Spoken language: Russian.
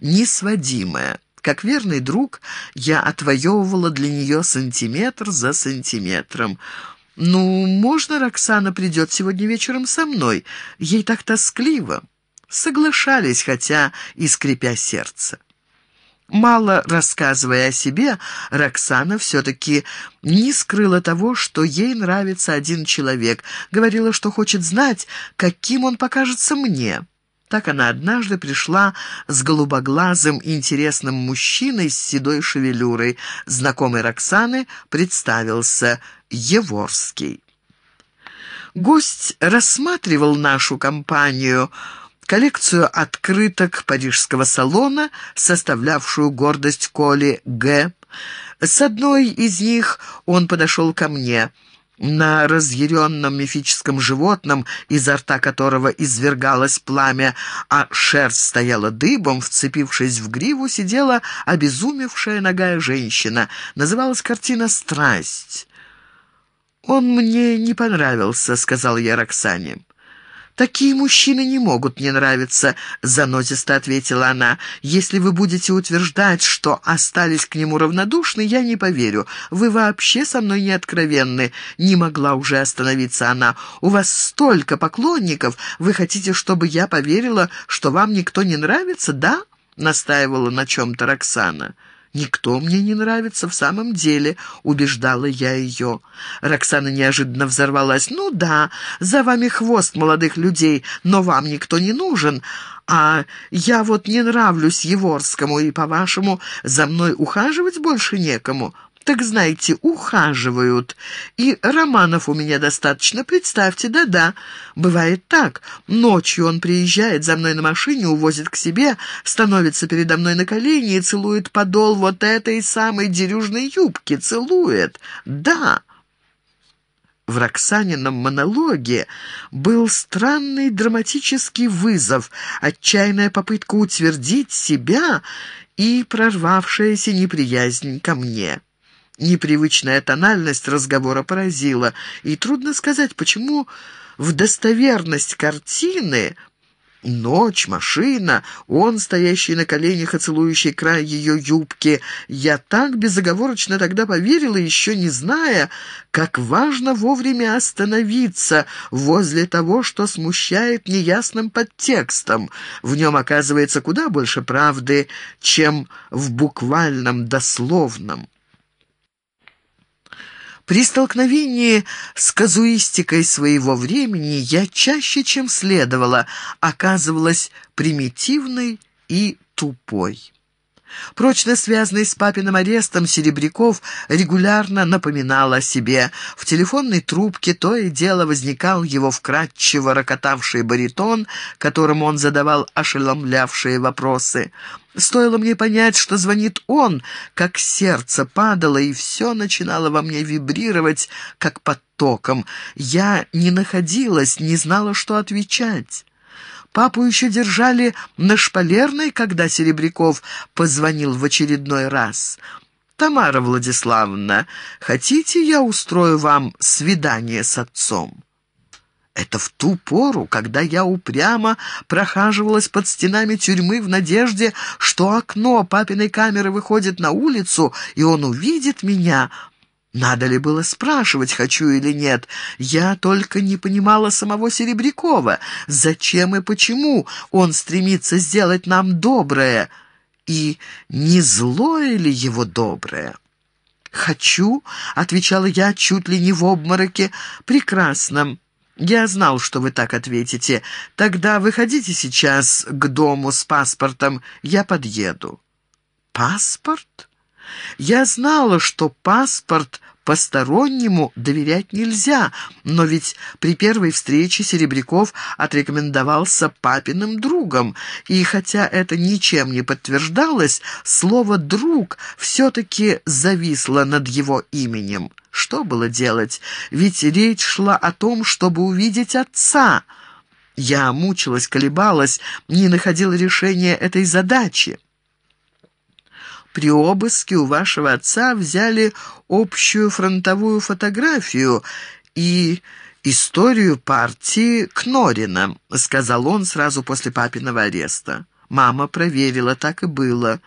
несводимая. Как верный друг, я отвоевывала для нее сантиметр за сантиметром. «Ну, можно Роксана придет сегодня вечером со мной? Ей так тоскливо». Соглашались, хотя и скрипя сердце. Мало рассказывая о себе, Роксана все-таки не скрыла того, что ей нравится один человек. Говорила, что хочет знать, каким он покажется мне. Так она однажды пришла с голубоглазым интересным мужчиной с седой шевелюрой. Знакомый Роксаны представился Еворский. Гость рассматривал нашу компанию – коллекцию открыток парижского салона, составлявшую гордость Коли Г. С одной из них он подошел ко мне. На разъяренном мифическом животном, изо рта которого извергалось пламя, а шерсть стояла дыбом, вцепившись в гриву, сидела обезумевшая ногая женщина. Называлась картина «Страсть». «Он мне не понравился», — сказал я Роксане. «Такие мужчины не могут не нравиться», — занозисто ответила она. «Если вы будете утверждать, что остались к нему равнодушны, я не поверю. Вы вообще со мной не откровенны». Не могла уже остановиться она. «У вас столько поклонников. Вы хотите, чтобы я поверила, что вам никто не нравится, да?» — настаивала на чем-то Роксана. «Никто мне не нравится в самом деле», — убеждала я ее. Роксана неожиданно взорвалась. «Ну да, за вами хвост молодых людей, но вам никто не нужен. А я вот не нравлюсь Еворскому, и, по-вашему, за мной ухаживать больше некому» так знаете, ухаживают. И романов у меня достаточно, представьте, да-да. Бывает так. Ночью он приезжает за мной на машине, увозит к себе, становится передо мной на колени и целует подол вот этой самой дерюжной юбки. Целует. Да. В Роксанином монологе был странный драматический вызов, отчаянная попытка утвердить себя и прорвавшаяся неприязнь ко мне. Непривычная тональность разговора поразила, и трудно сказать, почему в достоверность картины Ночь, машина, он, стоящий на коленях и целующий край ее юбки. Я так безоговорочно тогда поверила, еще не зная, как важно вовремя остановиться возле того, что смущает неясным подтекстом. В нем оказывается куда больше правды, чем в буквальном дословном. При столкновении с казуистикой своего времени я чаще, чем следовало, оказывалась примитивной и тупой. Прочно связанный с папиным арестом, Серебряков регулярно напоминал о себе. В телефонной трубке то и дело возникал его вкрадчиво рокотавший баритон, которому он задавал ошеломлявшие вопросы. Стоило мне понять, что звонит он, как сердце падало, и все начинало во мне вибрировать, как под током. Я не находилась, не знала, что отвечать. Папу еще держали на шпалерной, когда Серебряков позвонил в очередной раз. «Тамара Владиславовна, хотите, я устрою вам свидание с отцом?» Это в ту пору, когда я упрямо прохаживалась под стенами тюрьмы в надежде, что окно папиной камеры выходит на улицу, и он увидит меня — надо ли было спрашивать, хочу или нет? Я только не понимала самого Серебрякова. Зачем и почему он стремится сделать нам доброе? И не злое ли его доброе? «Хочу», — отвечала я чуть ли не в обмороке. «Прекрасно. Я знал, что вы так ответите. Тогда выходите сейчас к дому с паспортом. Я подъеду». «Паспорт?» Я знала, что паспорт постороннему доверять нельзя, но ведь при первой встрече Серебряков отрекомендовался папиным другом, и хотя это ничем не подтверждалось, слово «друг» все-таки зависло над его именем. Что было делать? Ведь речь шла о том, чтобы увидеть отца. Я мучилась, колебалась, не находила решения этой задачи. При обыске у вашего отца взяли общую фронтовую фотографию и историю партии Кнорина», — сказал он сразу после папиного ареста. Мама проверила, так и было.